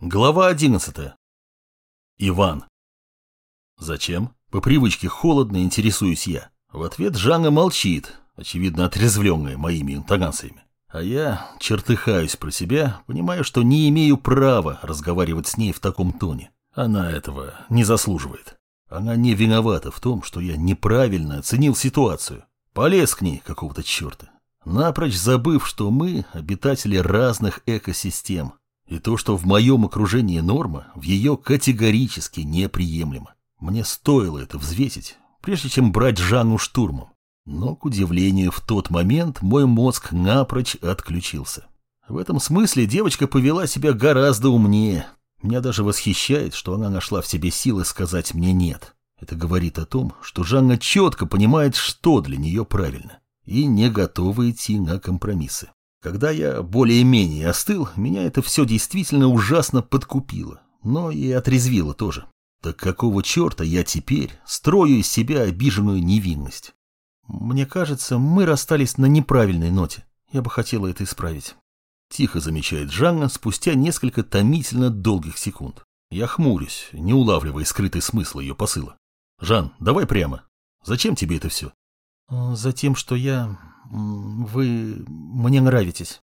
Глава 11. Иван. Зачем? По привычке холодно интересуюсь я. В ответ Жанна молчит, очевидно отрезвленная моими интонациями. А я чертыхаюсь про себя, понимая, что не имею права разговаривать с ней в таком тоне. Она этого не заслуживает. Она не виновата в том, что я неправильно оценил ситуацию. Полез к ней какого-то черта. Напрочь забыв, что мы обитатели разных экосистем, и то, что в моем окружении норма, в ее категорически неприемлемо. Мне стоило это взвесить, прежде чем брать Жанну штурмом. Но, к удивлению, в тот момент мой мозг напрочь отключился. В этом смысле девочка повела себя гораздо умнее. Меня даже восхищает, что она нашла в себе силы сказать мне «нет». Это говорит о том, что Жанна четко понимает, что для нее правильно, и не готова идти на компромиссы. Когда я более-менее остыл, меня это все действительно ужасно подкупило, но и отрезвило тоже. Так какого черта я теперь строю из себя обиженную невинность? Мне кажется, мы расстались на неправильной ноте. Я бы хотела это исправить. Тихо замечает Жанна спустя несколько томительно долгих секунд. Я хмурюсь, не улавливая скрытый смысл ее посыла. «Жан, давай прямо. Зачем тебе это все?» «Затем, что я вы мне нравитесь.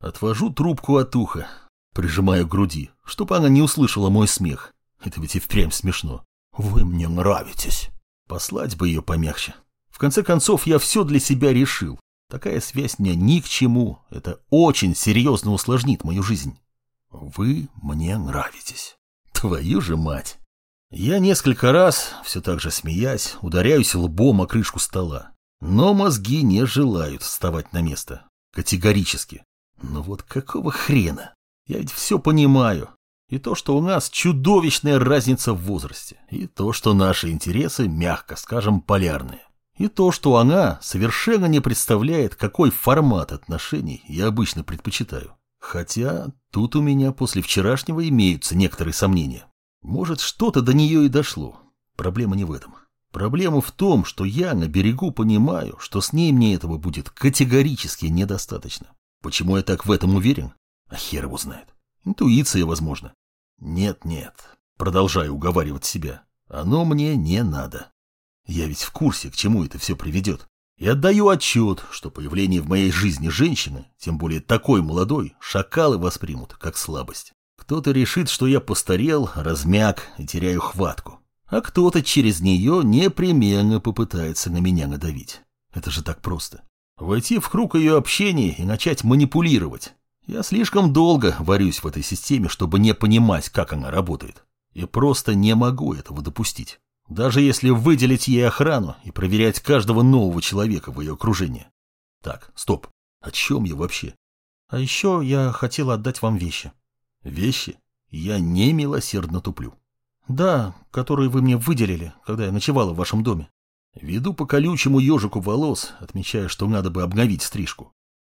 Отвожу трубку от уха, прижимаю к груди, чтобы она не услышала мой смех. Это ведь и впрямь смешно. Вы мне нравитесь. Послать бы ее помягче. В конце концов, я все для себя решил. Такая связь мне ни к чему. Это очень серьезно усложнит мою жизнь. Вы мне нравитесь. Твою же мать. Я несколько раз, все так же смеясь, ударяюсь лбом о крышку стола. Но мозги не желают вставать на место. Категорически. Но вот какого хрена? Я ведь все понимаю. И то, что у нас чудовищная разница в возрасте. И то, что наши интересы, мягко скажем, полярные. И то, что она совершенно не представляет, какой формат отношений я обычно предпочитаю. Хотя тут у меня после вчерашнего имеются некоторые сомнения. Может, что-то до нее и дошло. Проблема не в этом. Проблема в том, что я на берегу понимаю, что с ней мне этого будет категорически недостаточно. Почему я так в этом уверен? А хер его знает. Интуиция, возможно. Нет-нет, продолжаю уговаривать себя. Оно мне не надо. Я ведь в курсе, к чему это все приведет. И отдаю отчет, что появление в моей жизни женщины, тем более такой молодой, шакалы воспримут как слабость. Кто-то решит, что я постарел, размяк и теряю хватку а кто-то через нее непременно попытается на меня надавить. Это же так просто. Войти в круг ее общения и начать манипулировать. Я слишком долго варюсь в этой системе, чтобы не понимать, как она работает. И просто не могу этого допустить. Даже если выделить ей охрану и проверять каждого нового человека в ее окружении. Так, стоп. О чем я вообще? А еще я хотел отдать вам вещи. Вещи? Я не милосердно туплю. Да, которые вы мне выделили, когда я ночевала в вашем доме. Веду по колючему ежику волос, отмечая, что надо бы обновить стрижку.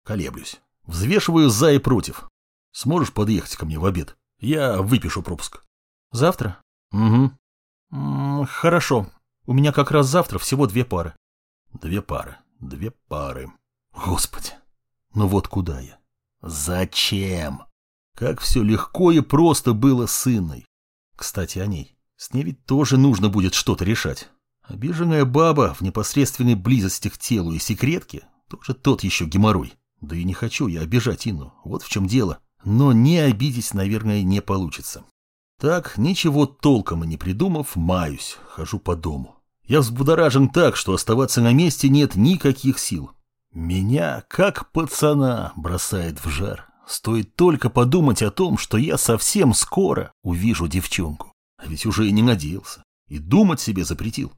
Колеблюсь. Взвешиваю за и против. Сможешь подъехать ко мне в обед? Я выпишу пропуск. Завтра? Угу. М -м, хорошо. У меня как раз завтра всего две пары. Две пары. Две пары. Господи. Ну вот куда я? Зачем? Как все легко и просто было с Инной. Кстати, о ней. С ней ведь тоже нужно будет что-то решать. Обиженная баба в непосредственной близости к телу и секретке тоже тот еще геморрой. Да и не хочу я обижать Инну, вот в чем дело. Но не обидеть, наверное, не получится. Так, ничего толком и не придумав, маюсь, хожу по дому. Я взбудоражен так, что оставаться на месте нет никаких сил. Меня, как пацана, бросает в жар. Стоит только подумать о том, что я совсем скоро увижу девчонку. А ведь уже и не надеялся. И думать себе запретил.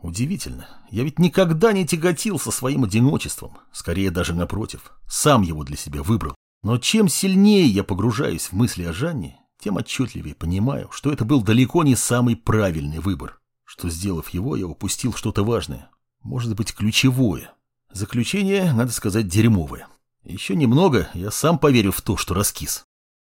Удивительно. Я ведь никогда не тяготился своим одиночеством. Скорее даже напротив. Сам его для себя выбрал. Но чем сильнее я погружаюсь в мысли о Жанне, тем отчетливее понимаю, что это был далеко не самый правильный выбор. Что, сделав его, я упустил что-то важное. Может быть, ключевое. Заключение, надо сказать, дерьмовое. Еще немного, я сам поверю в то, что раскис.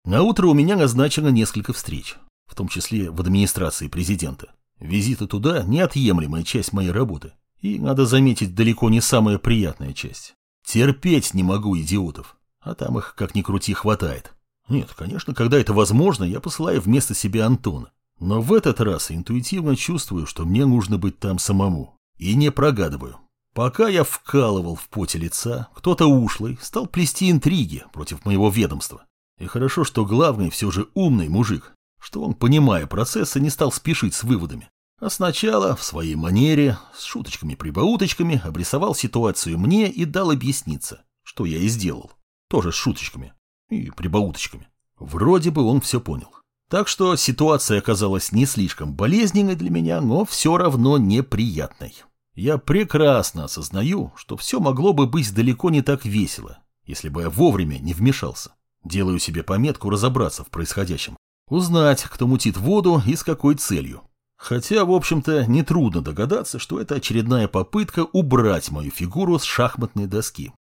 На утро у меня назначено несколько встреч, в том числе в администрации президента. Визиты туда – неотъемлемая часть моей работы. И, надо заметить, далеко не самая приятная часть. Терпеть не могу идиотов. А там их, как ни крути, хватает. Нет, конечно, когда это возможно, я посылаю вместо себя Антона. Но в этот раз интуитивно чувствую, что мне нужно быть там самому. И не прогадываю. Пока я вкалывал в поте лица, кто-то ушлый стал плести интриги против моего ведомства. И хорошо, что главный все же умный мужик, что он, понимая процессы, не стал спешить с выводами. А сначала, в своей манере, с шуточками-прибауточками, обрисовал ситуацию мне и дал объясниться, что я и сделал. Тоже с шуточками и прибауточками. Вроде бы он все понял. Так что ситуация оказалась не слишком болезненной для меня, но все равно неприятной. Я прекрасно осознаю, что все могло бы быть далеко не так весело, если бы я вовремя не вмешался. Делаю себе пометку разобраться в происходящем. Узнать, кто мутит воду и с какой целью. Хотя, в общем-то, нетрудно догадаться, что это очередная попытка убрать мою фигуру с шахматной доски.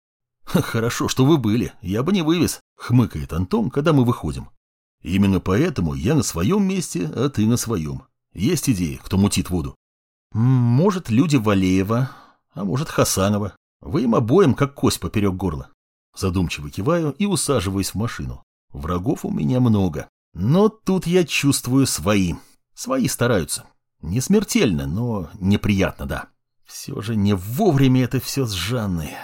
«Хорошо, что вы были, я бы не вывез», — хмыкает Антон, когда мы выходим. «Именно поэтому я на своем месте, а ты на своем. Есть идеи, кто мутит воду?» «Может, люди Валеева, а может, Хасанова. Вы им обоим как кость поперек горла». Задумчиво киваю и усаживаюсь в машину. Врагов у меня много. Но тут я чувствую свои. Свои стараются. Не смертельно, но неприятно, да. Все же не вовремя это все с Жанной.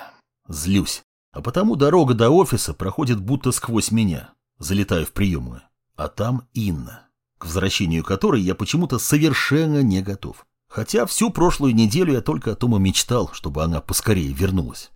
Злюсь. А потому дорога до офиса проходит будто сквозь меня. Залетаю в приемную. А там Инна, к возвращению которой я почему-то совершенно не готов. Хотя всю прошлую неделю я только о том и мечтал, чтобы она поскорее вернулась.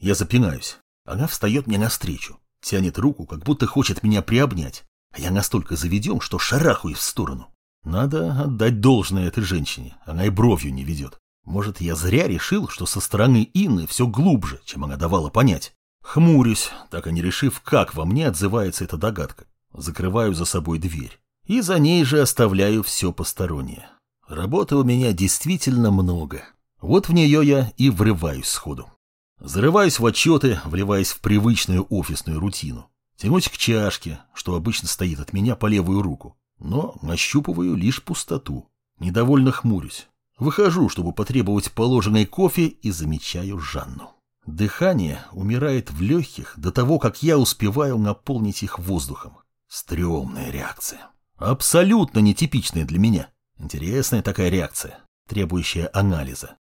Я запинаюсь. Она встает мне навстречу, тянет руку, как будто хочет меня приобнять. А я настолько заведем, что шарахаю в сторону. Надо отдать должное этой женщине. Она и бровью не ведет. Может, я зря решил, что со стороны Инны все глубже, чем она давала понять. Хмурюсь, так и не решив, как во мне отзывается эта догадка. Закрываю за собой дверь. И за ней же оставляю все постороннее. Работы у меня действительно много. Вот в нее я и врываюсь сходу. Зарываюсь в отчеты, вливаясь в привычную офисную рутину. Тянусь к чашке, что обычно стоит от меня по левую руку. Но нащупываю лишь пустоту. Недовольно хмурюсь. Выхожу, чтобы потребовать положенный кофе, и замечаю Жанну. Дыхание умирает в легких до того, как я успеваю наполнить их воздухом. Стремная реакция. Абсолютно нетипичная для меня. Интересная такая реакция, требующая анализа.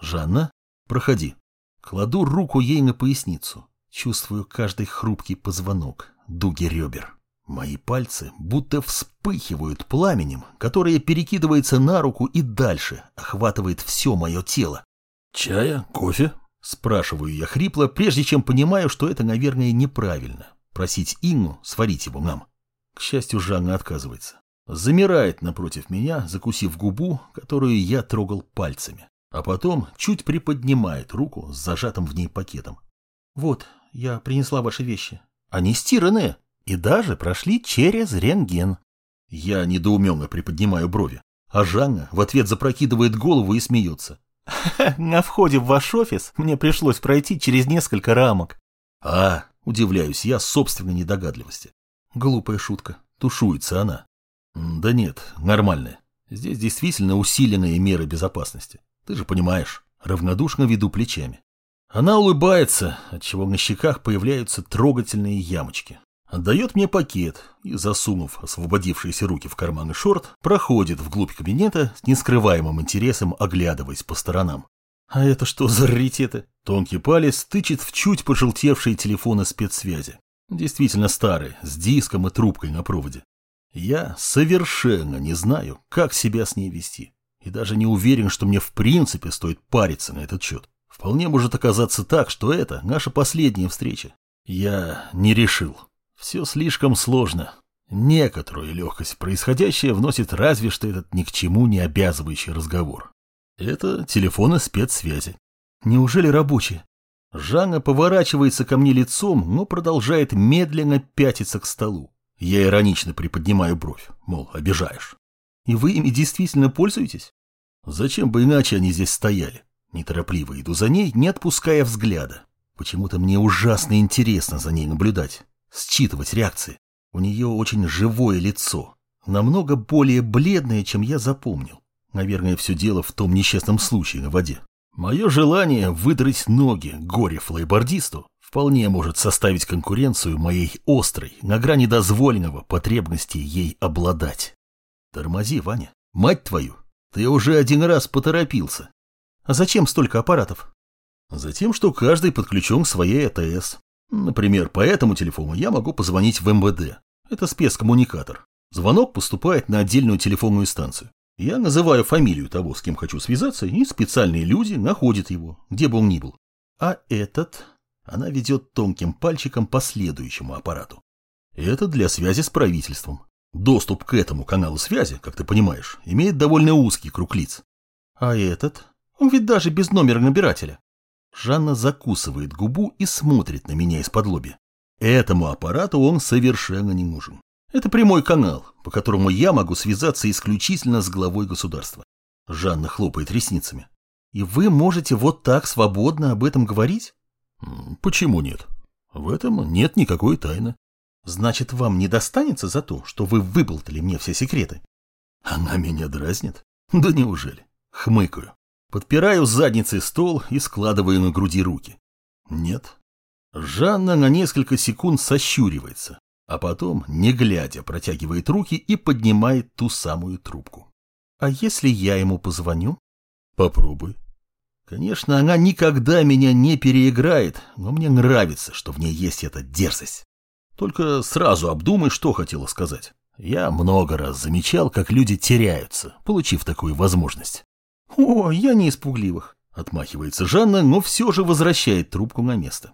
«Жанна, проходи». Кладу руку ей на поясницу. Чувствую каждый хрупкий позвонок, дуги ребер. Мои пальцы будто вспыхивают пламенем, которое перекидывается на руку и дальше охватывает все мое тело. «Чая? Кофе?» Спрашиваю я хрипло, прежде чем понимаю, что это, наверное, неправильно. Просить Инну сварить его нам. К счастью, Жанна отказывается. Замирает напротив меня, закусив губу, которую я трогал пальцами. А потом чуть приподнимает руку с зажатым в ней пакетом. «Вот, я принесла ваши вещи. Они стиранные и даже прошли через рентген». Я недоуменно приподнимаю брови, а Жанна в ответ запрокидывает голову и смеется. На входе в ваш офис мне пришлось пройти через несколько рамок. А, удивляюсь я собственной недогадливости. Глупая шутка. Тушуется она. Да нет, нормальная. Здесь действительно усиленные меры безопасности. Ты же понимаешь, равнодушно веду плечами. Она улыбается, отчего на щеках появляются трогательные ямочки. Отдает мне пакет и, засунув освободившиеся руки в карманы шорт, проходит вглубь кабинета с нескрываемым интересом, оглядываясь по сторонам. А это что за раритеты? Тонкий палец тычет в чуть пожелтевшие телефоны спецсвязи. Действительно старые, с диском и трубкой на проводе. Я совершенно не знаю, как себя с ней вести. И даже не уверен, что мне в принципе стоит париться на этот счет. Вполне может оказаться так, что это наша последняя встреча. Я не решил. Все слишком сложно. Некоторую легкость происходящее вносит разве что этот ни к чему не обязывающий разговор. Это телефоны спецсвязи. Неужели рабочие? Жанна поворачивается ко мне лицом, но продолжает медленно пятиться к столу. Я иронично приподнимаю бровь, мол, обижаешь. И вы ими действительно пользуетесь? Зачем бы иначе они здесь стояли? Неторопливо иду за ней, не отпуская взгляда. Почему-то мне ужасно интересно за ней наблюдать считывать реакции. У нее очень живое лицо, намного более бледное, чем я запомнил. Наверное, все дело в том несчастном случае на воде. Мое желание выдрать ноги горе-флейбордисту вполне может составить конкуренцию моей острой, на грани дозволенного потребности ей обладать. Тормози, Ваня. Мать твою, ты уже один раз поторопился. А зачем столько аппаратов? Затем, что каждый подключен к своей АТС. Например, по этому телефону я могу позвонить в МВД. Это спецкоммуникатор. Звонок поступает на отдельную телефонную станцию. Я называю фамилию того, с кем хочу связаться, и специальные люди находят его, где бы он ни был. А этот... Она ведет тонким пальчиком по следующему аппарату. Это для связи с правительством. Доступ к этому каналу связи, как ты понимаешь, имеет довольно узкий круг лиц. А этот? Он ведь даже без номера набирателя. Жанна закусывает губу и смотрит на меня из-под лоби. Этому аппарату он совершенно не нужен. Это прямой канал, по которому я могу связаться исключительно с главой государства. Жанна хлопает ресницами. И вы можете вот так свободно об этом говорить? Почему нет? В этом нет никакой тайны. Значит, вам не достанется за то, что вы выболтали мне все секреты? Она меня дразнит? Да неужели? Хмыкаю. Подпираю задницей стол и складываю на груди руки. Нет. Жанна на несколько секунд сощуривается, а потом, не глядя, протягивает руки и поднимает ту самую трубку. А если я ему позвоню? Попробуй. Конечно, она никогда меня не переиграет, но мне нравится, что в ней есть эта дерзость. Только сразу обдумай, что хотела сказать. Я много раз замечал, как люди теряются, получив такую возможность. «О, я не испугливых», — отмахивается Жанна, но все же возвращает трубку на место.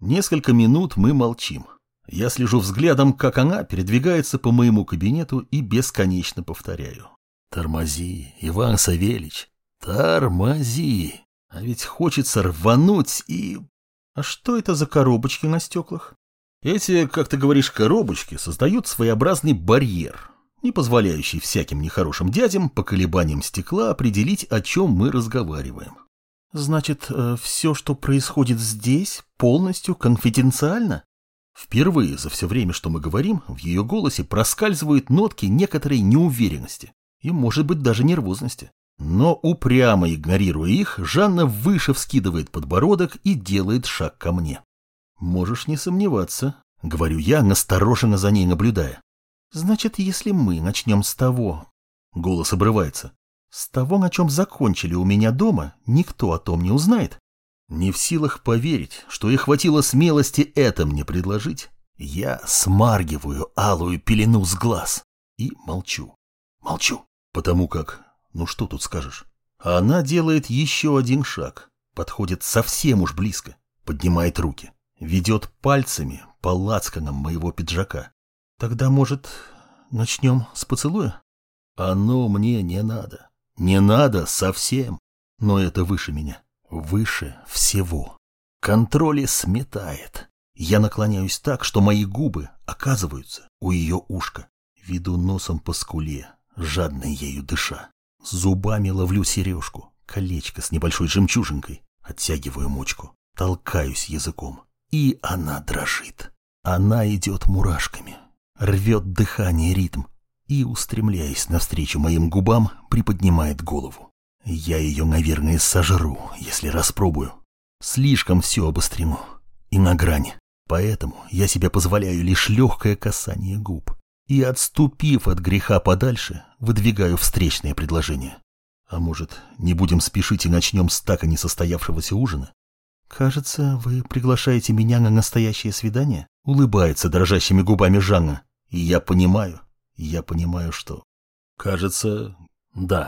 Несколько минут мы молчим. Я слежу взглядом, как она передвигается по моему кабинету и бесконечно повторяю. «Тормози, Иван Савельич, тормози!» А ведь хочется рвануть и... А что это за коробочки на стеклах? Эти, как ты говоришь, коробочки создают своеобразный барьер, не позволяющий всяким нехорошим дядям по колебаниям стекла определить, о чем мы разговариваем. Значит, э, все, что происходит здесь, полностью конфиденциально? Впервые за все время, что мы говорим, в ее голосе проскальзывают нотки некоторой неуверенности и, может быть, даже нервозности. Но упрямо игнорируя их, Жанна выше вскидывает подбородок и делает шаг ко мне. «Можешь не сомневаться», — говорю я, настороженно за ней наблюдая. Значит, если мы начнем с того... Голос обрывается. С того, на чем закончили у меня дома, никто о том не узнает. Не в силах поверить, что ей хватило смелости это мне предложить, я смаргиваю алую пелену с глаз и молчу. Молчу, потому как... Ну что тут скажешь? А она делает еще один шаг, подходит совсем уж близко, поднимает руки, ведет пальцами по лацканам моего пиджака. Тогда, может, начнем с поцелуя? Оно мне не надо. Не надо совсем. Но это выше меня. Выше всего. Контроль сметает. Я наклоняюсь так, что мои губы оказываются у ее ушка. Веду носом по скуле, жадно ею дыша. Зубами ловлю сережку, колечко с небольшой жемчужинкой. Оттягиваю мочку, толкаюсь языком. И она дрожит. Она идет мурашками, рвет дыхание ритм и, устремляясь навстречу моим губам, приподнимает голову. Я ее, наверное, сожру, если распробую. Слишком все обострено и на грани. Поэтому я себе позволяю лишь легкое касание губ. И, отступив от греха подальше, выдвигаю встречное предложение. А может, не будем спешить и начнем с так и не состоявшегося ужина? Кажется, вы приглашаете меня на настоящее свидание? Улыбается дрожащими губами Жанна. И я понимаю, я понимаю, что... Кажется, да.